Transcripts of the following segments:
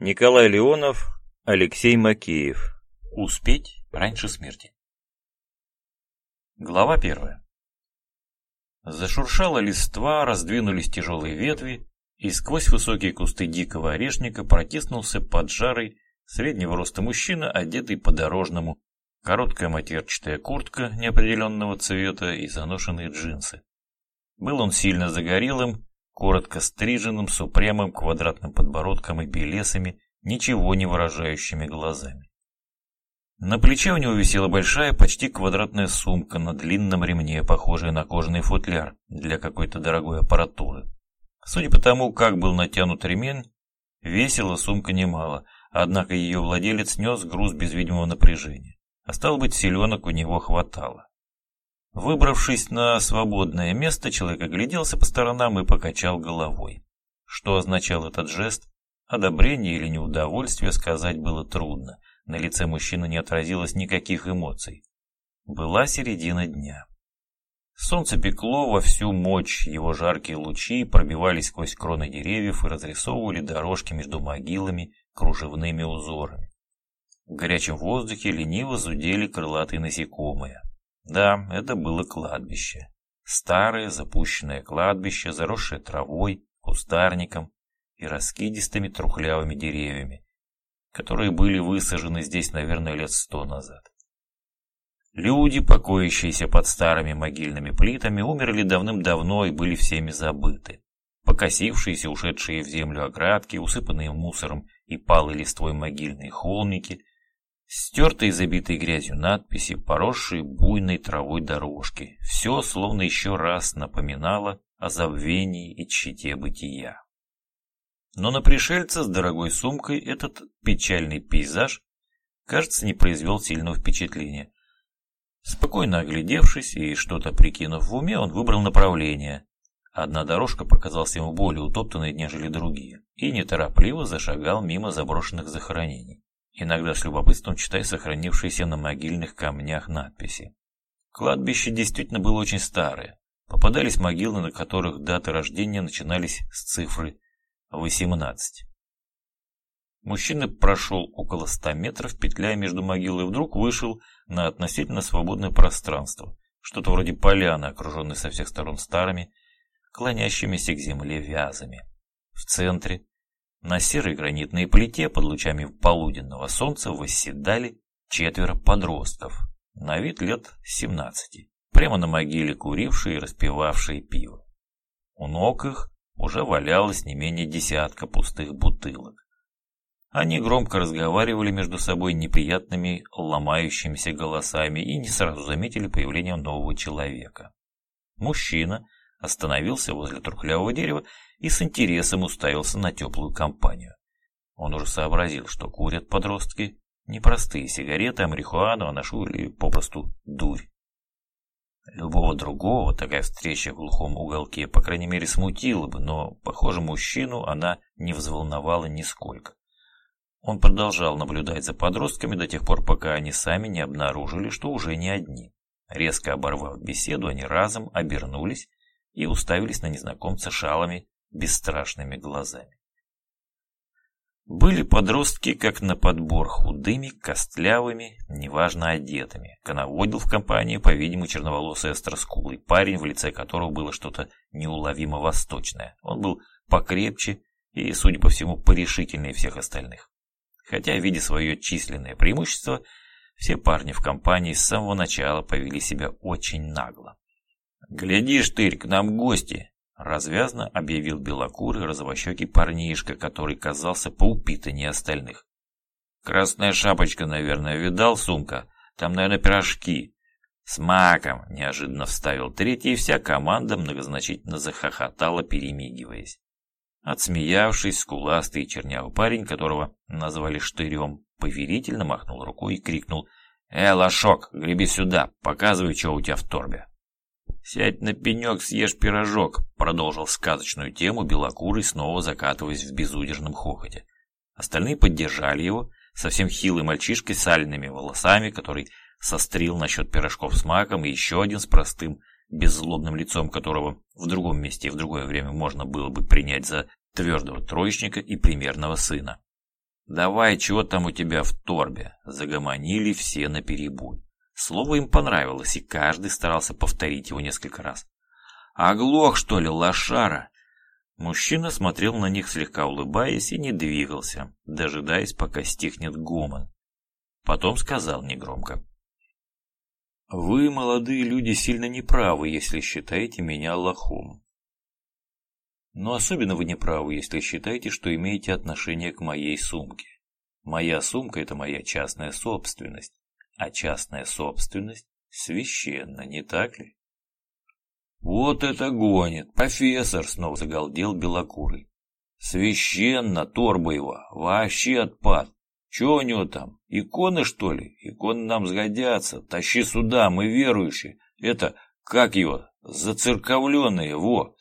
Николай Леонов, Алексей Макеев. Успеть раньше смерти. Глава первая. Зашуршала листва, раздвинулись тяжелые ветви, и сквозь высокие кусты дикого орешника протиснулся под жарой среднего роста мужчина, одетый по-дорожному, короткая матерчатая куртка неопределенного цвета и заношенные джинсы. Был он сильно загорелым, коротко стриженным, с упрямым квадратным подбородком и белесами, ничего не выражающими глазами. На плече у него висела большая, почти квадратная сумка на длинном ремне, похожая на кожаный футляр для какой-то дорогой аппаратуры. Судя по тому, как был натянут ремень, весила сумка немало, однако ее владелец нес груз без видимого напряжения. А стало быть, селенок у него хватало. Выбравшись на свободное место, человек огляделся по сторонам и покачал головой. Что означал этот жест? Одобрение или неудовольствие сказать было трудно. На лице мужчины не отразилось никаких эмоций. Была середина дня. Солнце пекло во всю мощь, его жаркие лучи пробивались сквозь кроны деревьев и разрисовывали дорожки между могилами кружевными узорами. В горячем воздухе лениво зудели крылатые насекомые. Да, это было кладбище. Старое запущенное кладбище, заросшее травой, кустарником и раскидистыми трухлявыми деревьями, которые были высажены здесь, наверное, лет сто назад. Люди, покоящиеся под старыми могильными плитами, умерли давным-давно и были всеми забыты. Покосившиеся, ушедшие в землю оградки, усыпанные мусором и палой листвой могильные холмики – Стертые, забитые грязью надписи, поросшие буйной травой дорожки. Все словно еще раз напоминало о забвении и тщете бытия. Но на пришельца с дорогой сумкой этот печальный пейзаж, кажется, не произвел сильного впечатления. Спокойно оглядевшись и что-то прикинув в уме, он выбрал направление. Одна дорожка показалась ему более утоптанной, нежели другие, и неторопливо зашагал мимо заброшенных захоронений иногда с любопытством читая сохранившиеся на могильных камнях надписи. Кладбище действительно было очень старое. Попадались могилы, на которых даты рождения начинались с цифры 18. Мужчина прошел около ста метров, петляя между могилой, и вдруг вышел на относительно свободное пространство, что-то вроде поляны, окруженной со всех сторон старыми, клонящимися к земле вязами. В центре на серой гранитной плите под лучами полуденного солнца восседали четверо подростков, на вид лет 17, прямо на могиле курившие и распивавшие пиво. У ног их уже валялось не менее десятка пустых бутылок. Они громко разговаривали между собой неприятными ломающимися голосами и не сразу заметили появление нового человека. Мужчина остановился возле трухлявого дерева и с интересом уставился на теплую компанию. Он уже сообразил, что курят подростки не простые сигареты, а марихуану, анашу или попросту дурь. Любого другого такая встреча в глухом уголке, по крайней мере, смутила бы, но, похоже, мужчину она не взволновала нисколько. Он продолжал наблюдать за подростками до тех пор, пока они сами не обнаружили, что уже не одни. Резко оборвав беседу, они разом обернулись и уставились на незнакомца шалами бесстрашными глазами. Были подростки, как на подбор, худыми, костлявыми, неважно одетыми. Коноводил в компании, по-видимому, черноволосый остроскулый парень, в лице которого было что-то неуловимо восточное. Он был покрепче и, судя по всему, порешительнее всех остальных. Хотя, видя свое численное преимущество, все парни в компании с самого начала повели себя очень нагло. «Гляди, штырь, к нам гости!» Развязно объявил белокурый розовощекий парнишка, который казался поупитаннее остальных. «Красная шапочка, наверное, видал сумка? Там, наверное, пирожки». «С маком!» – неожиданно вставил третий, и вся команда многозначительно захохотала, перемигиваясь. Отсмеявшись, скуластый чернявый парень, которого назвали Штырем, поверительно махнул рукой и крикнул «Э, лошок, греби сюда, показывай, что у тебя в торбе». «Сядь на пенек, съешь пирожок», — продолжил сказочную тему белокурый, снова закатываясь в безудержном хохоте. Остальные поддержали его, совсем хилый мальчишка с сальными волосами, который сострил насчет пирожков с маком, и еще один с простым, беззлобным лицом, которого в другом месте и в другое время можно было бы принять за твердого троечника и примерного сына. «Давай, чего там у тебя в торбе?» Загомонили все наперебой. Слово им понравилось, и каждый старался повторить его несколько раз. «Оглох, что ли, лошара?» Мужчина смотрел на них, слегка улыбаясь, и не двигался, дожидаясь, пока стихнет гомон. Потом сказал негромко. «Вы, молодые люди, сильно неправы, если считаете меня лохом. Но особенно вы неправы, если считаете, что имеете отношение к моей сумке. Моя сумка – это моя частная собственность, а частная собственность священна, не так ли? Вот это гонит! Профессор снова загалдел белокурый. Священно, торба его, вообще отпад. Че у него там, иконы что ли? Иконы нам сгодятся, тащи сюда, мы верующие. Это, как его, зацерковленные, во.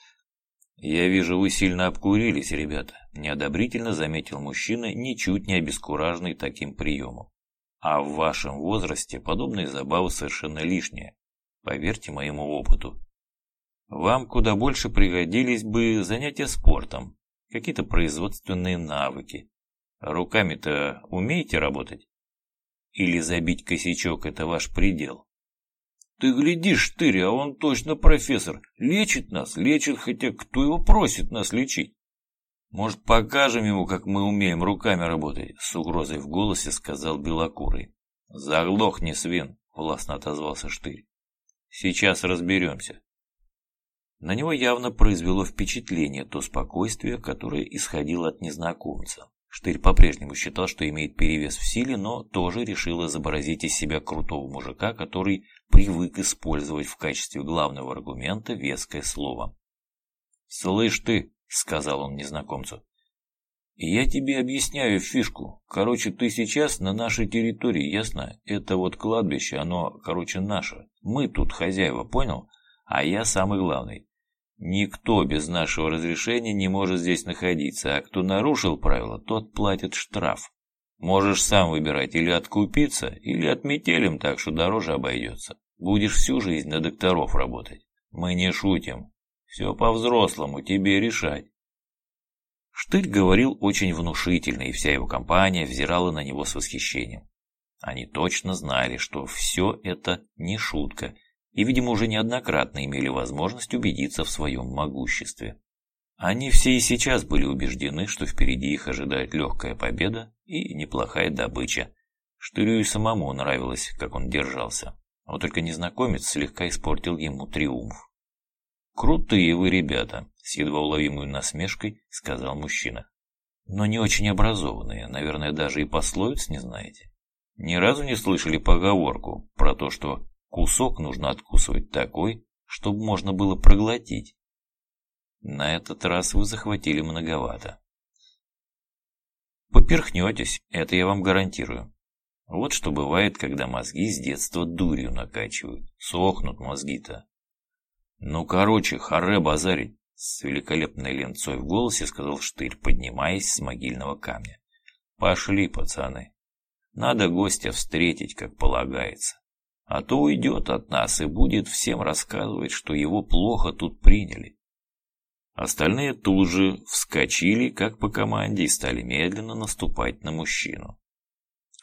«Я вижу, вы сильно обкурились, ребята», – неодобрительно заметил мужчина, ничуть не обескураженный таким приемом. «А в вашем возрасте подобные забавы совершенно лишние, поверьте моему опыту. Вам куда больше пригодились бы занятия спортом, какие-то производственные навыки. Руками-то умеете работать? Или забить косячок – это ваш предел?» Ты гляди, штырь, а он точно профессор. Лечит нас, лечит, хотя кто его просит нас лечить? Может, покажем ему, как мы умеем руками работать? С угрозой в голосе сказал Белокурый. Заглохни, свин, властно отозвался штырь. Сейчас разберемся. На него явно произвело впечатление то спокойствие, которое исходило от незнакомца. Штырь по-прежнему считал, что имеет перевес в силе, но тоже решил изобразить из себя крутого мужика, который привык использовать в качестве главного аргумента веское слово. «Слышь ты», — сказал он незнакомцу, — «я тебе объясняю фишку. Короче, ты сейчас на нашей территории, ясно? Это вот кладбище, оно, короче, наше. Мы тут хозяева, понял? А я самый главный. Никто без нашего разрешения не может здесь находиться, а кто нарушил правила, тот платит штраф. Можешь сам выбирать или откупиться, или отметелим так, что дороже обойдется. Будешь всю жизнь на докторов работать. Мы не шутим. Все по-взрослому, тебе решать. Штырь говорил очень внушительно, и вся его компания взирала на него с восхищением. Они точно знали, что все это не шутка, и, видимо, уже неоднократно имели возможность убедиться в своем могуществе. Они все и сейчас были убеждены, что впереди их ожидает легкая победа и неплохая добыча. Штырю и самому нравилось, как он держался. Вот только незнакомец слегка испортил ему триумф. «Крутые вы ребята», — с едва уловимой насмешкой сказал мужчина. «Но не очень образованные, наверное, даже и пословиц не знаете. Ни разу не слышали поговорку про то, что Кусок нужно откусывать такой, чтобы можно было проглотить. На этот раз вы захватили многовато. Поперхнетесь, это я вам гарантирую. Вот что бывает, когда мозги с детства дурью накачивают. Сохнут мозги-то. Ну, короче, харе базарить, с великолепной ленцой в голосе сказал Штырь, поднимаясь с могильного камня. Пошли, пацаны. Надо гостя встретить, как полагается а то уйдет от нас и будет всем рассказывать, что его плохо тут приняли. Остальные тут же вскочили, как по команде, и стали медленно наступать на мужчину.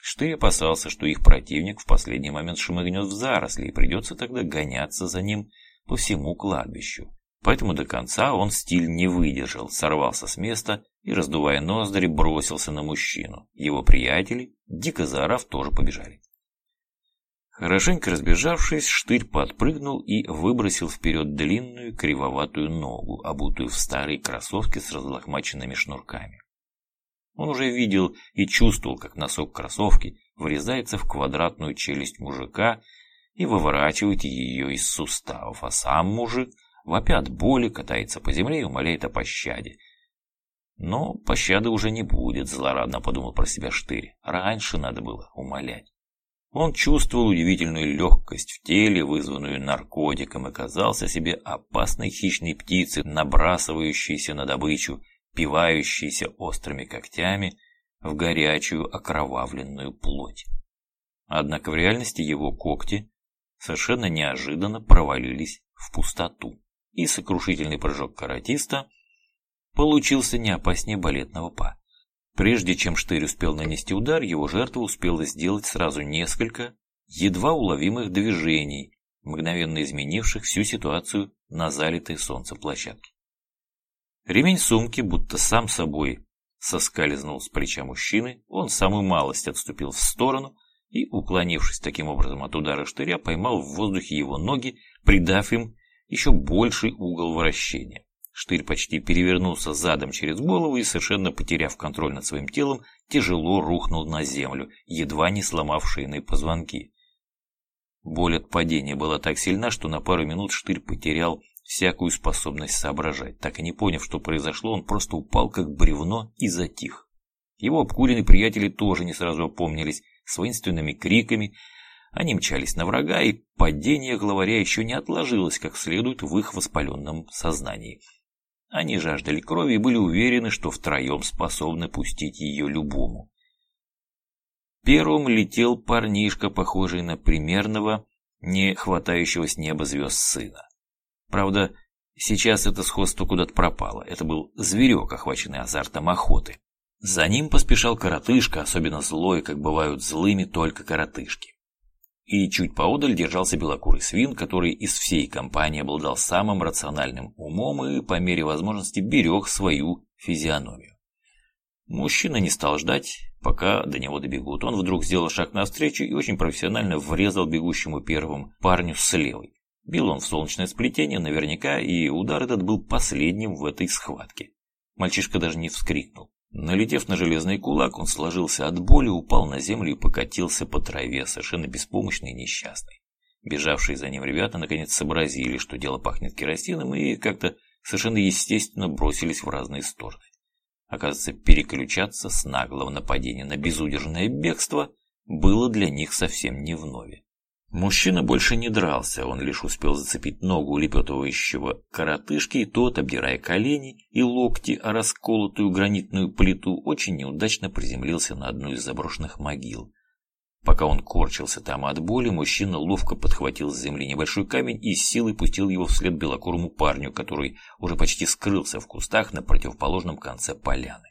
Штырь опасался, что их противник в последний момент шмыгнет в заросли, и придется тогда гоняться за ним по всему кладбищу. Поэтому до конца он стиль не выдержал, сорвался с места и, раздувая ноздри, бросился на мужчину. Его приятели, дико заорав, тоже побежали. Хорошенько разбежавшись, штырь подпрыгнул и выбросил вперед длинную кривоватую ногу, обутую в старые кроссовки с разлохмаченными шнурками. Он уже видел и чувствовал, как носок кроссовки врезается в квадратную челюсть мужика и выворачивает ее из суставов, а сам мужик, вопя от боли, катается по земле и умоляет о пощаде. Но пощады уже не будет, злорадно подумал про себя Штырь. Раньше надо было умолять. Он чувствовал удивительную легкость в теле, вызванную наркотиком, и казался себе опасной хищной птицей, набрасывающейся на добычу, пивающейся острыми когтями в горячую окровавленную плоть. Однако в реальности его когти совершенно неожиданно провалились в пустоту, и сокрушительный прыжок каратиста получился не опаснее балетного па. Прежде чем Штырь успел нанести удар, его жертва успела сделать сразу несколько едва уловимых движений, мгновенно изменивших всю ситуацию на залитой солнцем площадке. Ремень сумки будто сам собой соскальзнул с плеча мужчины, он самую малость отступил в сторону и, уклонившись таким образом от удара штыря, поймал в воздухе его ноги, придав им еще больший угол вращения. Штырь почти перевернулся задом через голову и, совершенно потеряв контроль над своим телом, тяжело рухнул на землю, едва не сломав шейные позвонки. Боль от падения была так сильна, что на пару минут Штырь потерял всякую способность соображать. Так и не поняв, что произошло, он просто упал как бревно и затих. Его обкуренные приятели тоже не сразу опомнились с воинственными криками. Они мчались на врага, и падение главаря еще не отложилось как следует в их воспаленном сознании. Они жаждали крови и были уверены, что втроем способны пустить ее любому. Первым летел парнишка, похожий на примерного, не хватающего с неба звезд сына. Правда, сейчас это сходство куда-то пропало. Это был зверек, охваченный азартом охоты. За ним поспешал коротышка, особенно злой, как бывают злыми только коротышки. И чуть поодаль держался белокурый свин, который из всей компании обладал самым рациональным умом и, по мере возможности, берег свою физиономию. Мужчина не стал ждать, пока до него добегут. Он вдруг сделал шаг навстречу и очень профессионально врезал бегущему первым парню с левой. Бил он в солнечное сплетение наверняка, и удар этот был последним в этой схватке. Мальчишка даже не вскрикнул. Налетев на железный кулак, он сложился от боли, упал на землю и покатился по траве, совершенно беспомощный и несчастный. Бежавшие за ним ребята наконец сообразили, что дело пахнет керосином, и как-то совершенно естественно бросились в разные стороны. Оказывается, переключаться с наглого нападения на безудержное бегство было для них совсем не вновь. Мужчина больше не дрался, он лишь успел зацепить ногу улепетывающего коротышки, и тот, обдирая колени и локти о расколотую гранитную плиту, очень неудачно приземлился на одну из заброшенных могил. Пока он корчился там от боли, мужчина ловко подхватил с земли небольшой камень и с силой пустил его вслед белокурому парню, который уже почти скрылся в кустах на противоположном конце поляны.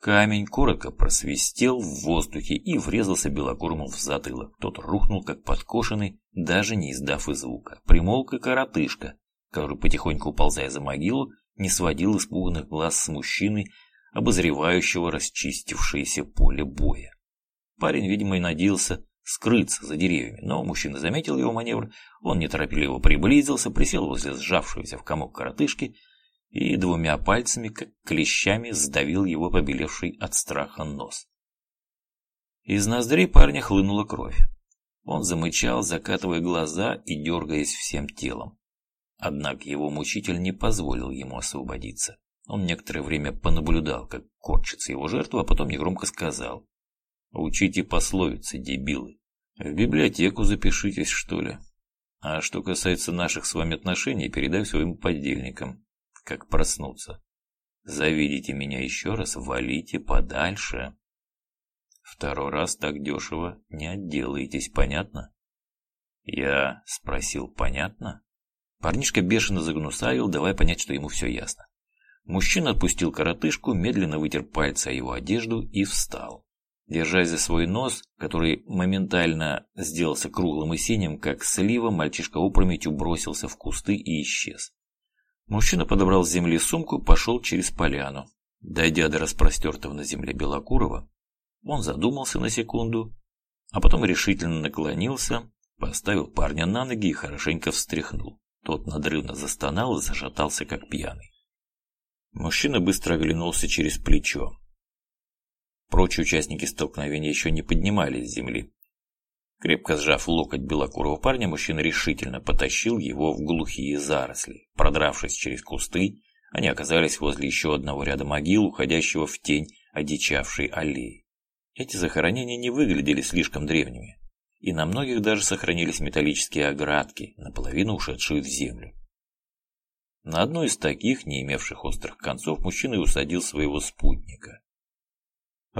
Камень коротко просвистел в воздухе и врезался белокурому в затылок. Тот рухнул, как подкошенный, даже не издав и звука. Примолк и коротышка, который, потихоньку уползая за могилу, не сводил испуганных глаз с мужчины, обозревающего расчистившееся поле боя. Парень, видимо, и надеялся скрыться за деревьями, но мужчина заметил его маневр, он неторопливо приблизился, присел возле сжавшегося в комок коротышки и двумя пальцами, как клещами, сдавил его побелевший от страха нос. Из ноздрей парня хлынула кровь. Он замычал, закатывая глаза и дергаясь всем телом. Однако его мучитель не позволил ему освободиться. Он некоторое время понаблюдал, как корчится его жертва, а потом негромко сказал. Учите пословицы, дебилы. В библиотеку запишитесь, что ли. А что касается наших с вами отношений, передай своим подельникам, как проснуться. Завидите меня еще раз, валите подальше. Второй раз так дешево не отделаетесь, понятно? Я спросил, понятно? Парнишка бешено загнусавил, давая понять, что ему все ясно. Мужчина отпустил коротышку, медленно вытер пальцы о его одежду и встал. Держась за свой нос, который моментально сделался круглым и синим, как слива, мальчишка опрометью бросился в кусты и исчез. Мужчина подобрал с земли сумку, пошел через поляну. Дойдя до распростертого на земле Белокурова, он задумался на секунду, а потом решительно наклонился, поставил парня на ноги и хорошенько встряхнул. Тот надрывно застонал и зашатался, как пьяный. Мужчина быстро оглянулся через плечо. Прочие участники столкновения еще не поднимались с земли. Крепко сжав локоть белокурого парня, мужчина решительно потащил его в глухие заросли. Продравшись через кусты, они оказались возле еще одного ряда могил, уходящего в тень одичавшей аллеи. Эти захоронения не выглядели слишком древними, и на многих даже сохранились металлические оградки, наполовину ушедшие в землю. На одну из таких, не имевших острых концов, мужчина и усадил своего спутника.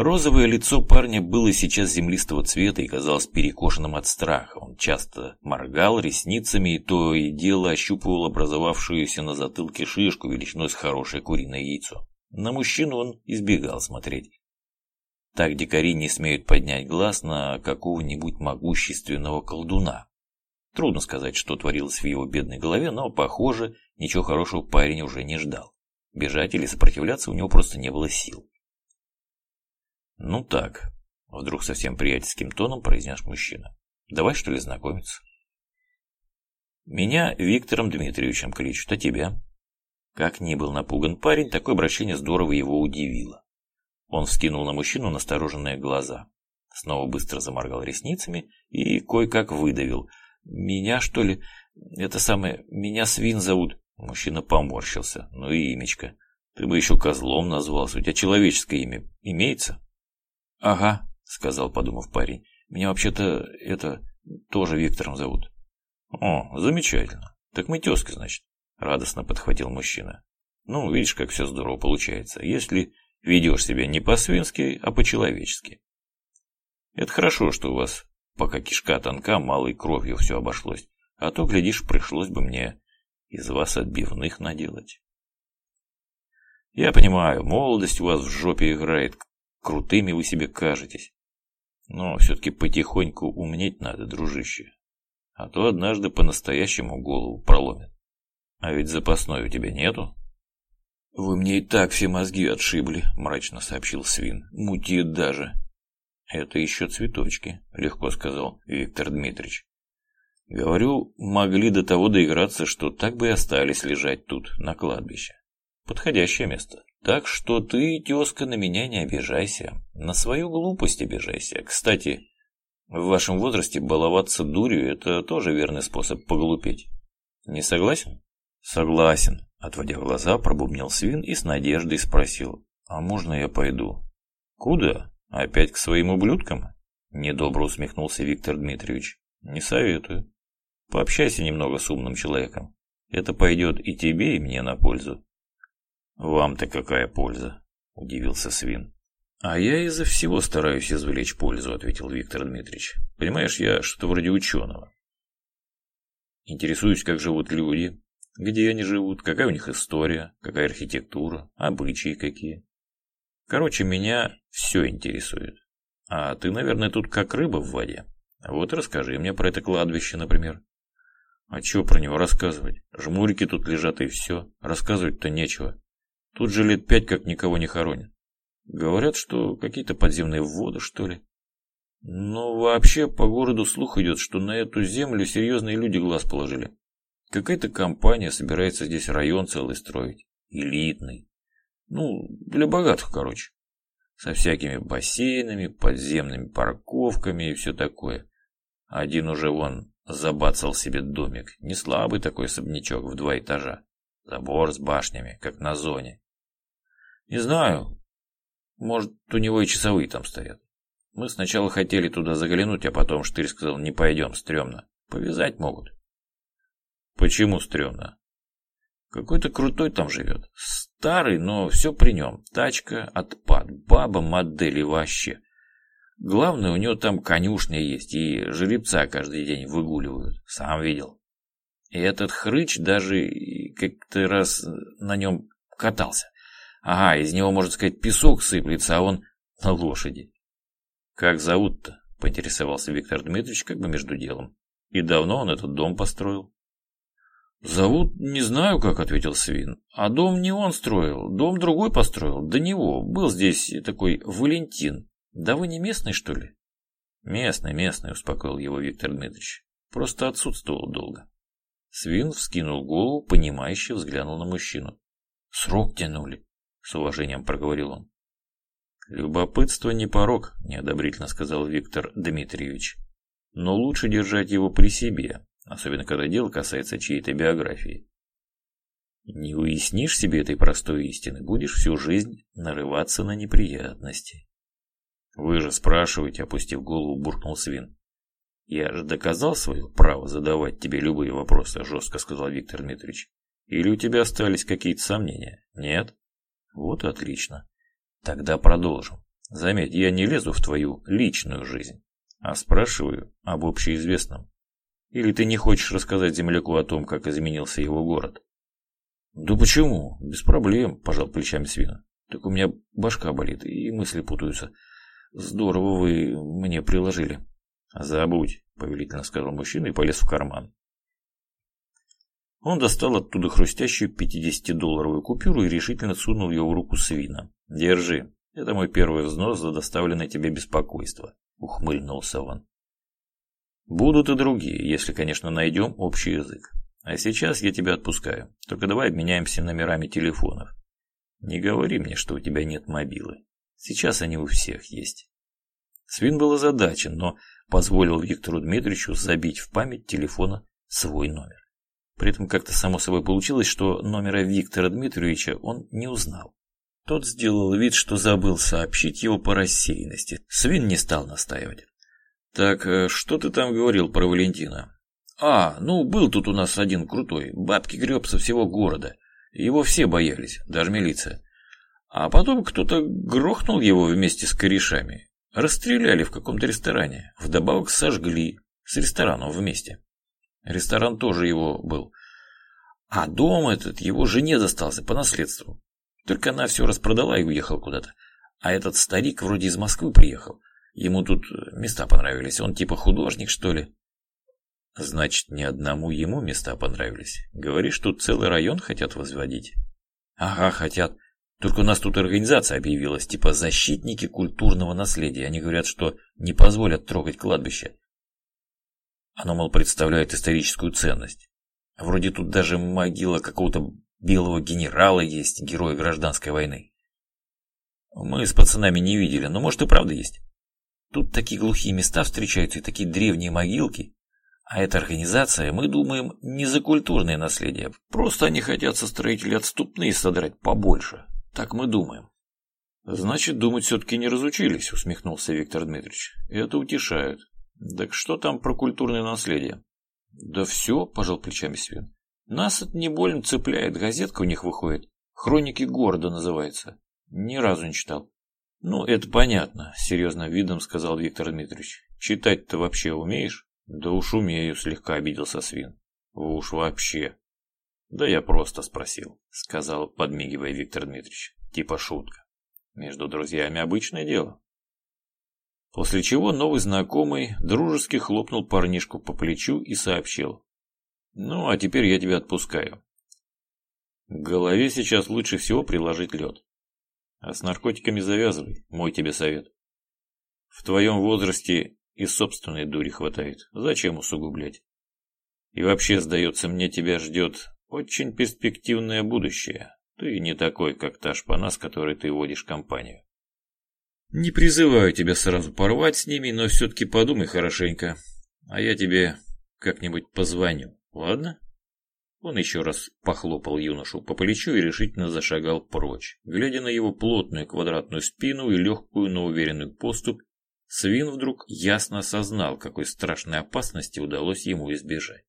Розовое лицо парня было сейчас землистого цвета и казалось перекошенным от страха. Он часто моргал ресницами и то и дело ощупывал образовавшуюся на затылке шишку величиной с хорошее куриное яйцо. На мужчину он избегал смотреть. Так дикари не смеют поднять глаз на какого-нибудь могущественного колдуна. Трудно сказать, что творилось в его бедной голове, но, похоже, ничего хорошего парень уже не ждал. Бежать или сопротивляться у него просто не было сил. «Ну так», — вдруг совсем приятельским тоном произнес мужчина. «Давай, что ли, знакомиться?» «Меня Виктором Дмитриевичем кличут, а тебя?» Как ни был напуган парень, такое обращение здорово его удивило. Он вскинул на мужчину настороженные глаза. Снова быстро заморгал ресницами и кое-как выдавил. «Меня, что ли? Это самое... Меня Свин зовут». Мужчина поморщился. «Ну и имечко. Ты бы еще козлом назвался. У тебя человеческое имя имеется?» «Ага», — сказал, подумав парень. «Меня вообще-то это тоже Виктором зовут». «О, замечательно. Так мы тезки, значит», — радостно подхватил мужчина. «Ну, видишь, как все здорово получается. Если Ведешь себя не по-свински, а по-человечески. Это хорошо, что у вас, пока кишка тонка, малой кровью все обошлось. А то, глядишь, пришлось бы мне из вас отбивных наделать. Я понимаю, молодость у вас в жопе играет, крутыми вы себе кажетесь. Но все-таки потихоньку умнеть надо, дружище. А то однажды по-настоящему голову проломит. А ведь запасной у тебя нету? «Вы мне и так все мозги отшибли», — мрачно сообщил Свин. «Мутит даже». «Это еще цветочки», — легко сказал Виктор Дмитриевич. «Говорю, могли до того доиграться, что так бы и остались лежать тут, на кладбище. Подходящее место. Так что ты, тезка, на меня не обижайся. На свою глупость обижайся. Кстати, в вашем возрасте баловаться дурью – это тоже верный способ поглупеть. Не согласен?» «Согласен», Отводя глаза, пробубнил свин и с надеждой спросил, «А можно я пойду?» «Куда? Опять к своим ублюдкам?» Недобро усмехнулся Виктор Дмитриевич. «Не советую. Пообщайся немного с умным человеком. Это пойдет и тебе, и мне на пользу». «Вам-то какая польза?» – удивился свин. «А я из-за всего стараюсь извлечь пользу», – ответил Виктор Дмитриевич. «Понимаешь, я что-то вроде ученого. Интересуюсь, как живут люди, где они живут, какая у них история, какая архитектура, обычаи какие. Короче, меня все интересует. А ты, наверное, тут как рыба в воде. Вот расскажи мне про это кладбище, например. А чего про него рассказывать? Жмурики тут лежат и все. Рассказывать-то нечего. Тут же лет пять как никого не хоронят. Говорят, что какие-то подземные воды, что ли. Но вообще по городу слух идет, что на эту землю серьезные люди глаз положили. Какая-то компания собирается здесь район целый строить. Элитный. Ну, для богатых, короче. Со всякими бассейнами, подземными парковками и все такое. Один уже вон забацал себе домик. Не слабый такой особнячок в два этажа. Забор с башнями, как на зоне. Не знаю. Может, у него и часовые там стоят. Мы сначала хотели туда заглянуть, а потом Штырь сказал, не пойдем, стрёмно. Повязать могут. Почему стрёмно? Какой-то крутой там живет. Старый, но все при нем. Тачка, отпад, баба, модели вообще. Главное, у него там конюшня есть, и жеребца каждый день выгуливают. Сам видел. И этот хрыч даже как-то раз на нем катался. Ага, из него, можно сказать, песок сыплется, а он на лошади. Как зовут-то? Поинтересовался Виктор Дмитриевич как бы между делом. И давно он этот дом построил? «Зовут не знаю, как», — ответил Свин. «А дом не он строил, дом другой построил, до него. Был здесь такой Валентин. Да вы не местный, что ли?» «Местный, местный», — успокоил его Виктор Дмитриевич. «Просто отсутствовал долго». Свин вскинул голову, понимающе взглянул на мужчину. «Срок тянули», — с уважением проговорил он. «Любопытство не порог», — неодобрительно сказал Виктор Дмитриевич. «Но лучше держать его при себе, особенно когда дело касается чьей-то биографии. Не уяснишь себе этой простой истины, будешь всю жизнь нарываться на неприятности. Вы же спрашиваете, опустив голову, буркнул Свин. Я же доказал свое право задавать тебе любые вопросы, жестко сказал Виктор Дмитриевич. Или у тебя остались какие-то сомнения? Нет? Вот отлично. Тогда продолжим. Заметь, я не лезу в твою личную жизнь, а спрашиваю об общеизвестном. Или ты не хочешь рассказать земляку о том, как изменился его город? Да почему? Без проблем, пожал плечами свина. Так у меня башка болит и мысли путаются. Здорово вы мне приложили. Забудь, повелительно сказал мужчина и полез в карман. Он достал оттуда хрустящую 50-долларовую купюру и решительно сунул ее в руку свина. «Держи, это мой первый взнос за доставленное тебе беспокойство», — ухмыльнулся он. «Будут и другие, если, конечно, найдем общий язык. А сейчас я тебя отпускаю. Только давай обменяемся номерами телефонов. Не говори мне, что у тебя нет мобилы. Сейчас они у всех есть». Свин был озадачен, но позволил Виктору Дмитриевичу забить в память телефона свой номер. При этом как-то само собой получилось, что номера Виктора Дмитриевича он не узнал. Тот сделал вид, что забыл сообщить его по рассеянности. Свин не стал настаивать. «Так, э, что ты там говорил про Валентина?» «А, ну, был тут у нас один крутой. Бабки греб со всего города. Его все боялись, даже милиция. А потом кто-то грохнул его вместе с корешами. Расстреляли в каком-то ресторане. Вдобавок сожгли. С рестораном вместе. Ресторан тоже его был. А дом этот его жене достался по наследству. Только она все распродала и уехала куда-то. А этот старик вроде из Москвы приехал. Ему тут места понравились. Он типа художник, что ли? Значит, ни одному ему места понравились. Говоришь, тут целый район хотят возводить? Ага, хотят. Только у нас тут организация объявилась, типа защитники культурного наследия. Они говорят, что не позволят трогать кладбище. Оно, мол, представляет историческую ценность. Вроде тут даже могила какого-то белого генерала есть, героя гражданской войны. Мы с пацанами не видели, но может и правда есть. Тут такие глухие места встречаются и такие древние могилки. А эта организация, мы думаем, не за культурное наследие. Просто они хотят со строителей отступные содрать побольше. Так мы думаем. Значит, думать все-таки не разучились, усмехнулся Виктор Дмитриевич. Это утешает. Так что там про культурное наследие? Да все, пожал плечами Свин. Нас это не больно цепляет, газетка у них выходит. Хроники города называется. Ни разу не читал. Ну, это понятно, серьезным видом сказал Виктор Дмитриевич. Читать-то вообще умеешь? Да уж умею, слегка обиделся Свин. Уж вообще. Да я просто спросил, сказал, подмигивая Виктор Дмитриевич. Типа шутка. Между друзьями обычное дело. После чего новый знакомый дружески хлопнул парнишку по плечу и сообщил. «Ну, а теперь я тебя отпускаю. К голове сейчас лучше всего приложить лед. А с наркотиками завязывай, мой тебе совет. В твоем возрасте и собственной дури хватает. Зачем усугублять? И вообще, сдается мне, тебя ждет очень перспективное будущее. Ты не такой, как та шпана, с которой ты водишь компанию. Не призываю тебя сразу порвать с ними, но все-таки подумай хорошенько. А я тебе как-нибудь позвоню, ладно? Он еще раз похлопал юношу по плечу и решительно зашагал прочь. Глядя на его плотную квадратную спину и легкую, но уверенную поступь, Свин вдруг ясно осознал, какой страшной опасности удалось ему избежать.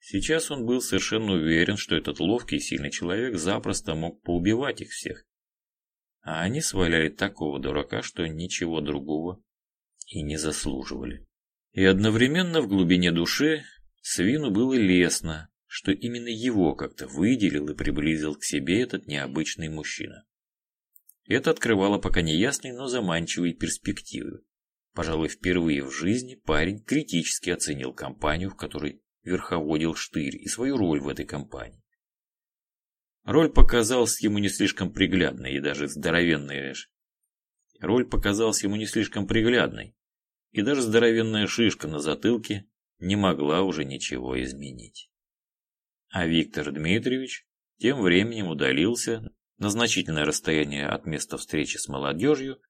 Сейчас он был совершенно уверен, что этот ловкий и сильный человек запросто мог поубивать их всех, а они сваляли такого дурака, что ничего другого и не заслуживали. И одновременно в глубине души Свину было лестно, что именно его как-то выделил и приблизил к себе этот необычный мужчина. Это открывало пока неясные, но заманчивые перспективы. Пожалуй, впервые в жизни парень критически оценил компанию, в которой верховодил Штырь, и свою роль в этой компании. Роль показалась ему не слишком приглядной и даже здоровенной. Роль показалась ему не слишком приглядной, и даже здоровенная шишка на затылке не могла уже ничего изменить. А Виктор Дмитриевич тем временем удалился на значительное расстояние от места встречи с молодежью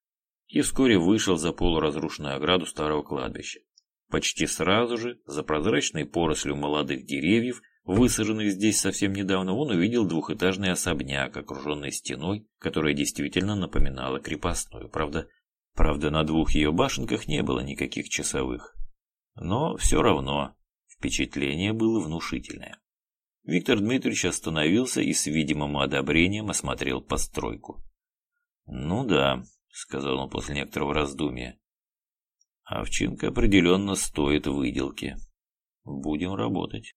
и вскоре вышел за полуразрушенную ограду старого кладбища. Почти сразу же, за прозрачной порослью молодых деревьев, высаженных здесь совсем недавно, он увидел двухэтажный особняк, окруженный стеной, которая действительно напоминала крепостную. Правда, правда, на двух ее башенках не было никаких часовых. Но все равно впечатление было внушительное. Виктор Дмитриевич остановился и с видимым одобрением осмотрел постройку. «Ну да», — сказал он после некоторого раздумья, — «овчинка определенно стоит выделки. Будем работать».